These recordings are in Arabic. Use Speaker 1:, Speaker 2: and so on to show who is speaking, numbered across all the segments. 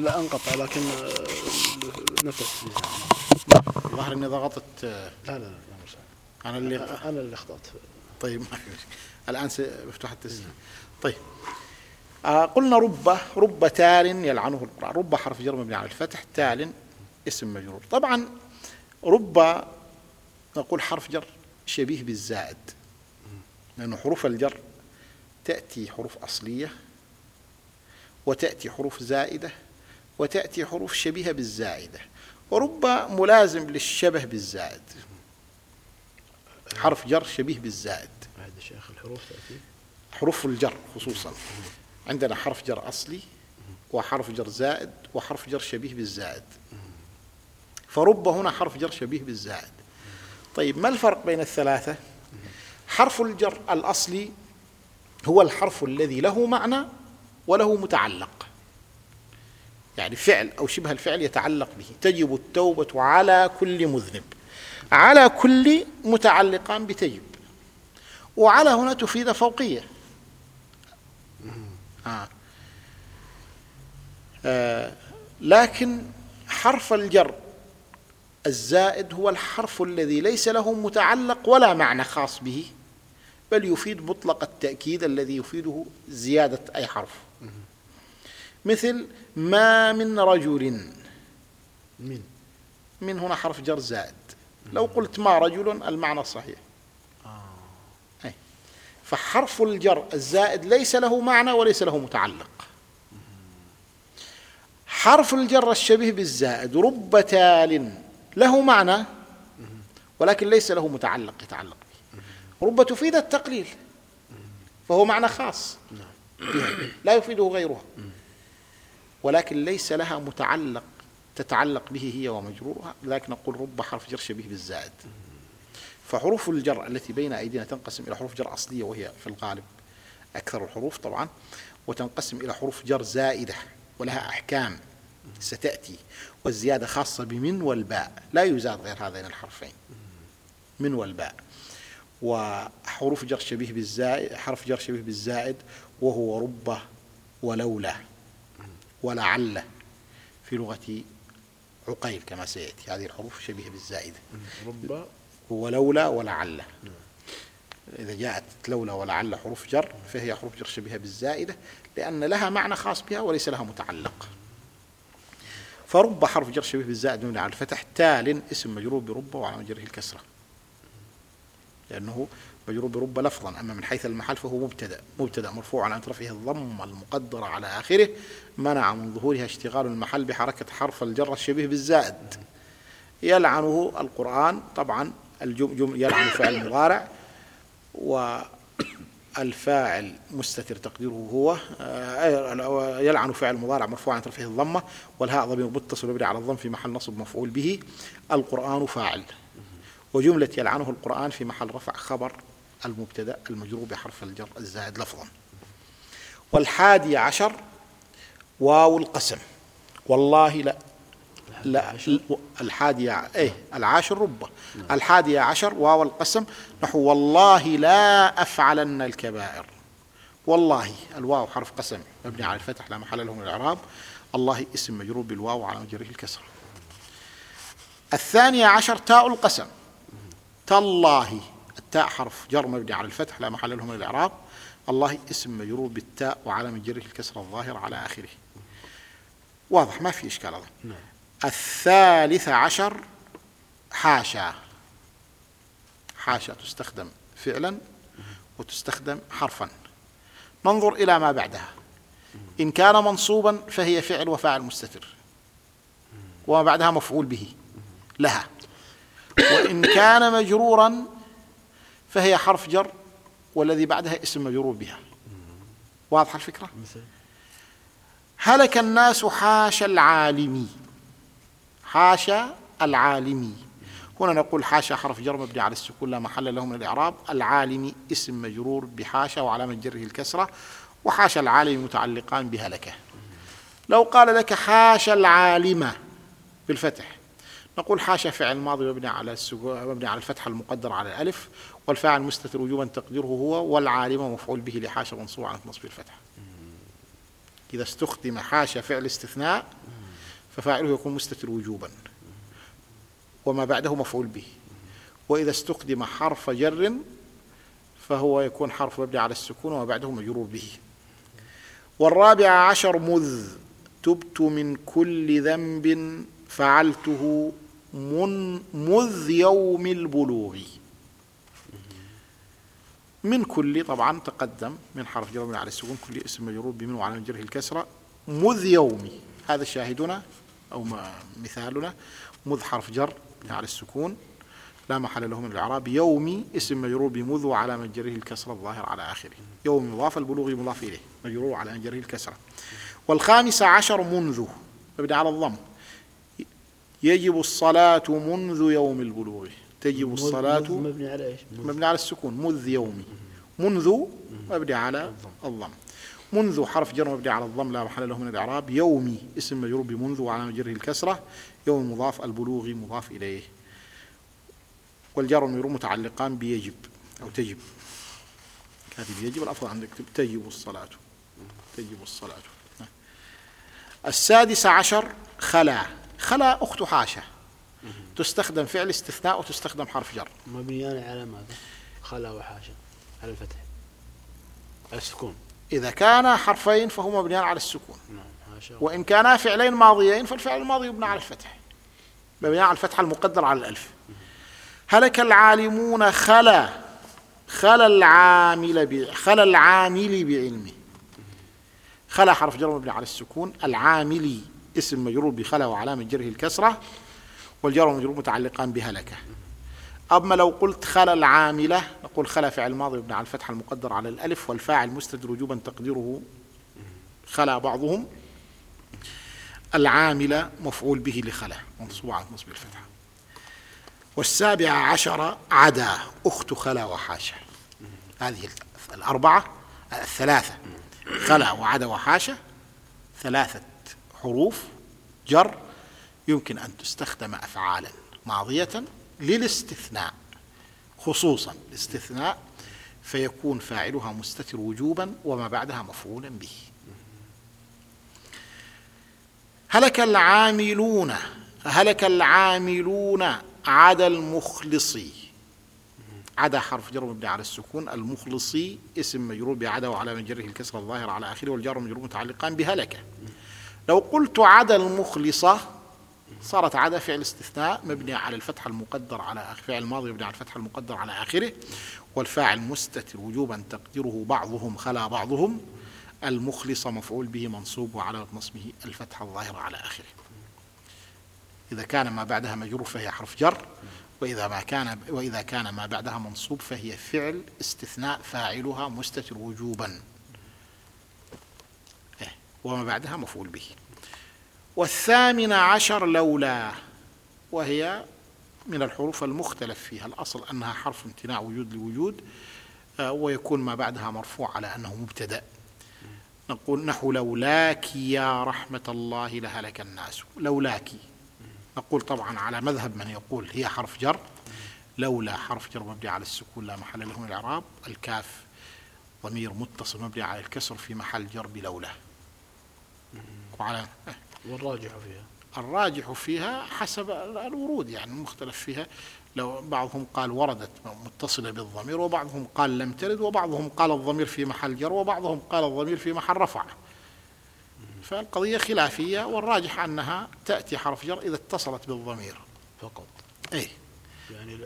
Speaker 1: لا أنقطع لكن نفس.
Speaker 2: الظاهر إني ضغطت
Speaker 1: لا لا لا
Speaker 2: أنا اللي
Speaker 1: أنا اللي أخطأت.
Speaker 2: طيب ما في. الآن مفتوح التسجيل. طيب. آه قلنا رب رب تال يلعنه القرآن. رب حرف جر مبني على الفتح تال اسم مجرور. طبعا رب نقول حرف جر شبيه بالزائد لأن حروف الجر تأتي حروف أصلية وتأتي حروف زائدة وتأتي حروف شبيهة بالزائدة. ورب ملازم للشبه بالزائد. حرف جر شبيه بالزائد.
Speaker 1: هذا شيخ الحروف تأتي.
Speaker 2: حروف الجر خصوصا. عندنا حرف جر أصلي وحرف جر زائد وحرف جر شبيه بالزائد. فرب هنا حرف جر شبيه بالزائد. طيب ما الفرق بين الثلاثة؟ حرف الجر الأصلي هو الحرف الذي له معنى وله متعلق. يعني فعل أو شبه الفعل يتعلق به. تجب التوبة على كل مذنب. على كل متعلقان بتجب. وعلى هنا تفيد فوقية. آه. آه. لكن حرف الجر الزائد هو الحرف الذي ليس له متعلق ولا معنى خاص به بل يفيد مطلق التأكيد الذي يفيده زيادة أي حرف. مثل ما من رجل.
Speaker 1: من.
Speaker 2: من هنا حرف جر زائد لو قلت ما رجل المعنى صحيح. أي. فحرف الجر الزائد ليس له معنى وليس له متعلق. حرف الجر الشبيه بالزائد رب تال له معنى ولكن ليس له متعلق يتعلق به. رب تفيد التقليل. فهو معنى خاص. لا يفيده غيرها. ولكن ليس لها متعلق تتعلق به هي ومجرورها لذلك نقول رب حرف جر شبيه بالزائد. فحروف الجر التي بين أيدينا تنقسم إلى حروف جر أصلية وهي في الغالب أكثر الحروف طبعا وتنقسم إلى حروف جر زائدة ولها أحكام ستأتي والزيادة خاصة بمن والباء. لا يزاد غير هذين الحرفين. من والباء. وحروف جر شبيه بالزائد حرف جر شبيه بالزائد وهو رب ولولا. ولعل في لغة عقيل كما سيأتي. هذه الحروف شبيهة بالزائدة.
Speaker 1: رب
Speaker 2: ولولا ولعل. إذا جاءت لولا ولعل حروف جر فهي حروف جر شبيهة بالزائدة لأن لها معنى خاص بها وليس لها متعلق. فرب حرف جر شبيه بالزائد مبني على الفتح تال اسم مجرور برب وعلى مجره الكسرة. لأنه مجرور برب لفظا. أما من حيث المحل فهو مبتدأ. مبتدأ مرفوع على رفعه الضم المقدرة على آخره منع من ظهورها اشتغال المحل بحركة حرف الجر الشبيه بالزائد. يلعنه القرآن طبعا يلعن فعل مضارع والفاعل مستتر تقديره هو آه، يلعن فعل مضارع مرفوع عن رفعه الضمة والهاء ضمير متصل على الضم في محل نصب مفعول به. القرآن فاعل. وجملة يلعنه القرآن في محل رفع خبر المبتدأ المجرور بحرف الجر الزائد لفظا. والحادي عشر واو القسم. والله لا لا الحادي إيه العاشر ربة. الحادي عشر واو القسم نحو والله لا أفعلن الكبائر. والله الواو حرف قسم مبني على الفتح لا محل له من الإعراب. الله اسم مجرور بالواو على مجره الكسر. الثانية عشر تاء القسم. تالله. التاء حرف جر مبني على الفتح لا محل له من الإعراب. الله اسم مجرور بالتاء وعلى جره الكسر الظاهر على آخره. واضح ما في إشكال هذا.
Speaker 1: نعم.
Speaker 2: الثالث عشر حاشا. حاشا تستخدم فعلا وتستخدم حرفا. ننظر إلى ما بعدها. إن كان منصوبا فهي فعل وفاعل مستتر. وما بعدها مفعول به. لها. وإن كان مجرورا فهي حرف جر والذي بعدها اسم مجرور بها. واضحة الفكرة؟
Speaker 1: مثل
Speaker 2: هلك الناس حاشا العالمي. حاشا العالمي. هنا نقول حاشا حرف جر مبني على السكون لا محل له من الإعراب. العالمي اسم مجرور بحاشا وعلامة جره الكسرة وحاشا العالم متعلقان بهلكة. لو قال لك حاشا العالمة بالفتح نقول حاشا فعل ماضي مبني على السكون مبني على الفتحه المقدره على الألف والفاعل مستتر وجوبا تقديره هو والعالم مفعول به لحاشا منصوب على نصب الفتح. إذا استخدم حاشا فعل استثناء ففاعله يكون مستتر وجوبا. وما بعده مفعول به. وإذا استخدم حرف جر فهو يكون حرف مبني على السكون وما بعده مجرور به. والرابع عشر مذ تبت من كل ذنب فعلته من مذ يوم البلوغ. من كل طبعا تقدم من حرف جر على السكون كل اسم مجرور بمن وعلى جره الكسرة. مذ يومي هذا شاهدنا أو مثالنا. مذ حرف جر على السكون لا محل له من الإعراب. يومي اسم مجرور بمذ وعلى مجره الكسرة الظاهر على آخره. يوم مضاف البلوغ مضاف إليه مجرور على مجره الكسرة. والخامس عشر منذ مبني على الضم. يجب الصلاة منذ يوم البلوغ. تجب الصلاة
Speaker 1: مبني على إيش؟
Speaker 2: مبني على السكون. مذ يومي. منذ مبني على الضم. منذ حرف جر مبني على الضم لا محل له من الإعراب. يومي اسم مجرور بمنذ وعلى مجره الكسرة. يوم مضاف البلوغ مضاف إليه. والجار والمجرور متعلقان بيجب أو تجب. كاتب يجب الأفضل عندك تجب الصلاة. تجب الصلاة. السادس عشر خلا. خلا أخت حاشا تستخدم فعل استثناء وتستخدم حرف جر.
Speaker 1: مبنيان على ماذا؟ خلا وحاشا على الفتح. على السكون.
Speaker 2: إذا كان حرفين فهو مبنيان على السكون.
Speaker 1: نعم حاشا
Speaker 2: وإن كانا فعلين ماضيين فالفعل الماضي يبنى على الفتح. مبني على الفتح المقدر على الألف. هلك العالمون خلا. خلا العامل. خلا العامل بعلمه. خلا حرف جر مبني على السكون. العاملي. اسم مجرور بخلا وعلامة جره الكسرة والجر والمجرور متعلقان بهلكة. أما لو قلت خلا العاملة نقول خلا فعل ماضي مبني على الفتح المقدر على الألف والفاعل مستتر وجوبا تقديره خلا بعضهم. العاملة مفعول به لخلا منصوب على نصب الفتحة. والسابعة عشر عدا أخت خلا وحاشا. هذه الأربعة الثلاثة خلا وعدا وحاشا ثلاثة حروف جر يمكن أن تستخدم أفعالا ماضية للاستثناء خصوصا الاستثناء فيكون فاعلها مستتر وجوبا وما بعدها مفعولا به. هلك العاملون هلك العاملون عدا المخلصي. عدا حرف جر مبني على السكون المخلصي اسم مجرور بعدا وعلى مجره الكسر الظاهر على آخره والجار مجرور متعلقان بهلكة. لو قلت عدا المخلصة صارت عدا فعل استثناء مبني على الفتح المقدر على فعل الماضي مبني على الفتح المقدر على آخره والفاعل مستتر وجوبا تقديره بعضهم خلا بعضهم المخلص مفعول به منصوب وعلى نصبه الفتح الظاهر على آخره. إذا كان ما بعدها مجرور فهي حرف جر وإذا ما كان وإذا كان ما بعدها منصوب فهي فعل استثناء فاعلها مستتر وجوبا. وما بعدها مفعول به. والثامن عشر لولا وهي من الحروف المختلف فيها. الأصل أنها حرف امتناع وجود لوجود آه، ويكون ما بعدها مرفوع على أنه مبتدأ. نقول نحو لولاك يا رحمة الله لهلك الناس. لولاك. نقول طبعا على مذهب من يقول هي حرف جر. لولا حرف جر مبني على السكون لا محل له من الإعراب. الكاف ضمير متصل مبني على الكسر في محل جر بلولا.
Speaker 1: وعلى والراجح فيها.
Speaker 2: الراجح فيها حسب الورود يعني المختلف فيها. لو بعضهم قال وردت متصلة بالضمير وبعضهم قال لم ترد وبعضهم قال الضمير في محل جر وبعضهم قال الضمير في محل رفع. فالقضية خلافية والراجح أنها تأتي حرف جر إذا اتصلت بالضمير.
Speaker 1: فقط.
Speaker 2: أي
Speaker 1: يعني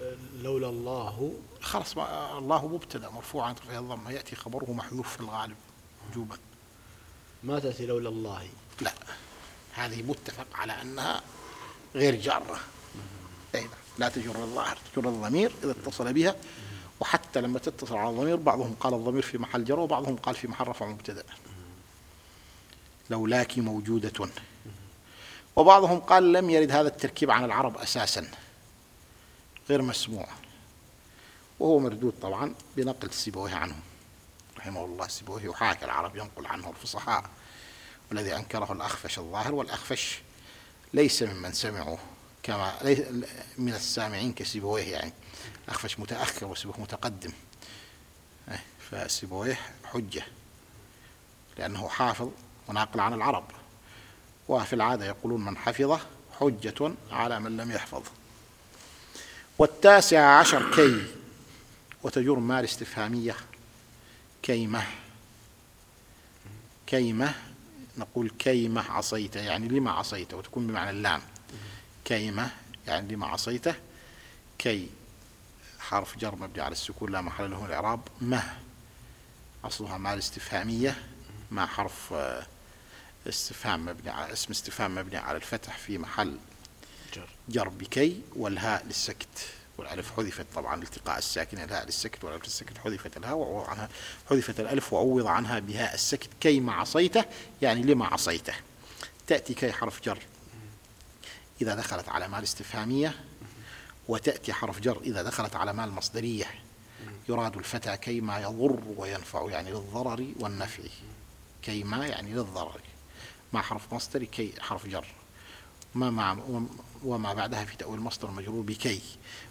Speaker 1: لولا الله
Speaker 2: خلاص الله مبتدأ مرفوع عن فيها الضمة يأتي خبره محذوف في الغالب وجوبا.
Speaker 1: ما تأتي لولا الله.
Speaker 2: لا. هذه متفق على أنها غير جارة. أي نعم. لا تجر الظاهر تجر الضمير إذا اتصل بها. وحتى لما تتصل على الضمير بعضهم قال الضمير في محل جر وبعضهم قال في محل رفع مبتدأ. لولاك موجودة. وبعضهم قال لم يرد هذا التركيب عن العرب أساسا. غير مسموع. وهو مردود طبعا بنقل سيبويه عنهم. رحمه الله سيبويه يحاكي العرب ينقل عنه الفصحاء والذي أنكره الأخفش الظاهر والأخفش ليس ممن سمعوا كما ليس من السامعين كسيبويه يعني. أخفش متأخر وسيبويه متقدم. فسيبويه حجة لأنه حافظ وناقل عن العرب. وفي العادة يقولون من حفظه حجة على من لم يحفظ. والتاسع عشر كي وتجر مال استفهامية. كيمة. كيمة نقول كيمة عصيت يعني لما عصيت وتكون بمعنى اللام. كيمة يعني لما عصيته. كي حرف جر مبني على السكون لا محل له من الإعراب. مه أصلها مال استفهامية مع حرف آه، استفهام مبني على اسم استفهام مبني على الفتح في محل
Speaker 1: جر.
Speaker 2: جر بكي والهاء للسكت. والألف حذفت طبعا التقاء الساكن الهاء للسكت والالف للسكت حذفت الهاء وعوض عنها حذفت الألف وعوض عنها بهاء السكت كي ما عصيته يعني لما عصيته. تأتي كي حرف جر. إذا دخلت على ما الاستفهامية وتأتي حرف جر إذا دخلت على ما المصدرية. يراد الفتى كيما يضر وينفع يعني للضرر والنفع. كيما يعني للضرر. ما حرف مصدر كي حرف جر. ما مع وما بعدها في تأويل مصدر مجرور بكي.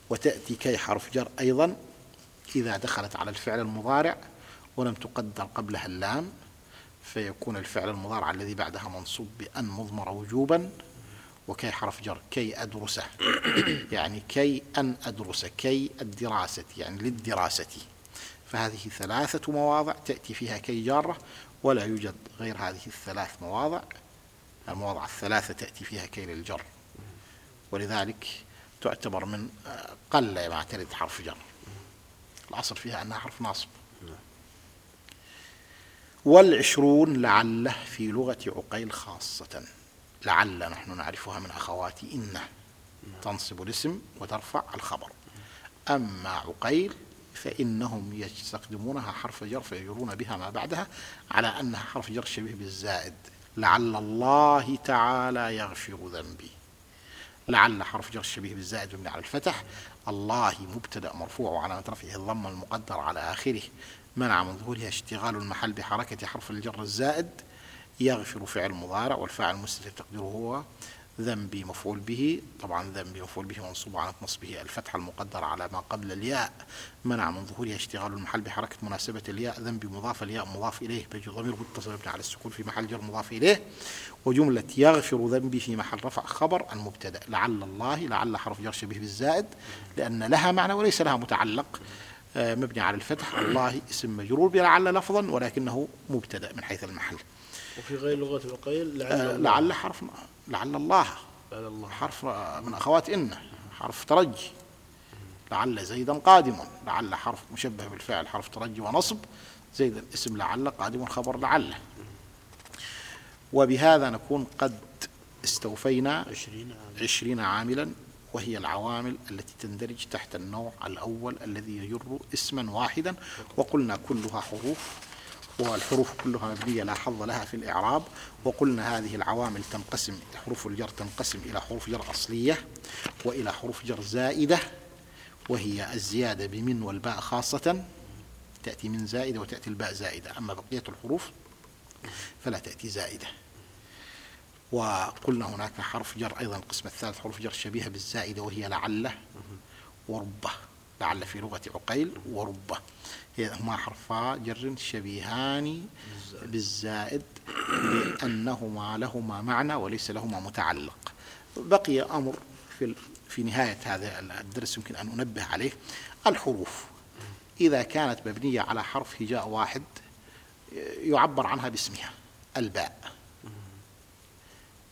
Speaker 2: وتأتي كي حرف جر أيضا إذا دخلت على الفعل المضارع ولم تقدر قبلها اللام فيكون الفعل المضارع الذي بعدها منصوب بأن مضمر وجوبا وكي حرف جر كي أدرسه. يعني كي أن أدرس كي الدراسة يعني للدراسة. فهذه ثلاثة مواضع تأتي فيها كي جارة ولا يوجد غير هذه الثلاث مواضع. المواضع الثلاثة تأتي فيها كي للجر ولذلك تعتبر من قل ما ترد حرف جر. الأصل فيها أنها حرف ناصب. والعشرون لعله في لغة عقيل خاصة. لعل نحن نعرفها من أخوات إن تنصب الاسم وترفع الخبر. أما عقيل فإنهم يستخدمونها حرف جر فيجرون بها ما بعدها على أنها حرف جر شبيه بالزائد. لعل الله تعالى يغفر ذنبي. لعل حرف جر الشبيه بالزائد مبني على الفتح. الله مبتدأ مرفوع وعلامة رفعه الضم المقدر على آخره. منع من ظهورها اشتغال المحل بحركة حرف الجر الزائد. يغفر فعل مضارع والفاعل المستتر تقديره هو ذنبي مفعول به طبعا ذنبي مفعول به منصوب على نصبه الفتحة المقدرة على ما قبل الياء منع من ظهورها اشتغال المحل بحركة مناسبة الياء ذنبي مضاف الياء مضاف إليه بيجي ضمير متصل مبني على السكون في محل جر مضاف إليه وجملة يغفر ذنبي في محل رفع خبر المبتدأ لعل الله لعل حرف جر شبيه بالزائد لأن لها معنى وليس لها متعلق آه، مبني على الفتح الله اسم مجرور بلعل لفظا ولكنه مبتدأ من حيث المحل
Speaker 1: وفي غير لغة العقيل لعل
Speaker 2: آه،. لعل حرف لعل الله
Speaker 1: لعل الله.
Speaker 2: حرف من أخوات إن حرف ترجي. لعل زيدا قادم لعل حرف مشبه بالفعل حرف ترجي ونصب. زيدا اسم لعل قادم خبر لعل. وبهذا نكون قد استوفينا
Speaker 1: عشرين عام
Speaker 2: عشرين عاملا وهي العوامل التي تندرج تحت النوع الأول الذي يجر اسما واحدا وقلنا كلها حروف. والحروف كلها مبنية لا حظ لها في الإعراب وقلنا هذه العوامل تنقسم حروف الجر تنقسم إلى حروف جر أصلية وإلى حروف جر زائدة وهي الزيادة بمن والباء خاصة تأتي من زائدة وتأتي الباء زائدة أما بقية الحروف فلا تأتي زائدة. وقلنا هناك حرف جر أيضا القسم الثالث حرف جر شبيهة بالزائدة وهي لعل وربة لعل في لغة عقيل وربة. هي هما حرفا جر شبيهان بالزائد. لأنهما لهما معنى وليس لهما متعلق. بقي أمر في في نهاية هذا الدرس يمكن أن أنبه عليه. الحروف. إذا كانت مبنية على حرف هجاء واحد يعبر عنها باسمها. الباء.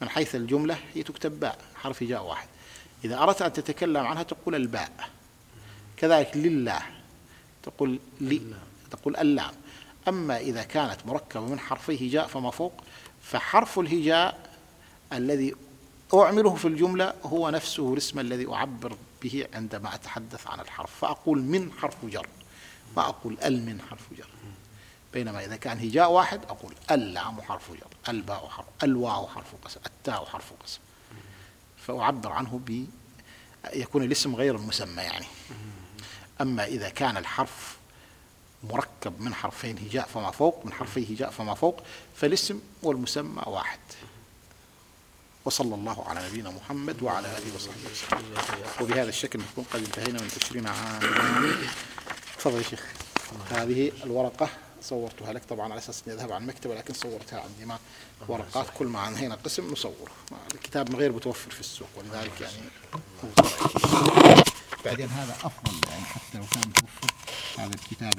Speaker 2: من حيث الجملة هي تكتب باء حرف هجاء واحد. إذا أردت أن تتكلم عنها تقول الباء. كذلك لله. تقول لي تقول اللام أما إذا كانت مركبة من حرفي هجاء فما فوق فحرف الهجاء الذي أعمله في الجملة هو نفسه الاسم الذي أعبر به عندما أتحدث عن الحرف. فأقول من حرف جر ما أقول ال من حرف جر. بينما إذا كان هجاء واحد أقول اللام حرف جر الباء حرف الواو حرف قسم التاء حرف قسم. فأعبر عنه ب يكون الاسم غير المسمى يعني. أما إذا كان الحرف مركب من حرفين هجاء فما فوق من حرفي هجاء فما فوق فالاسم والمسمى واحد. وصلى الله على نبينا محمد وعلى آله وصحبه وسلم. وبهذا الشكل نكون قد انتهينا من تشرين عام. تفضل يا شيخ. هذه الورقة صورتها لك طبعا على أساس اني اذهب على المكتبه لكن صورتها عندي ما ورقات. كل ما انهينا قسم نصوره. الكتاب غير متوفر في السوق ولذلك يعني بعدين هذا أفضل يعني حتى لو كان متوفر هذا الكتاب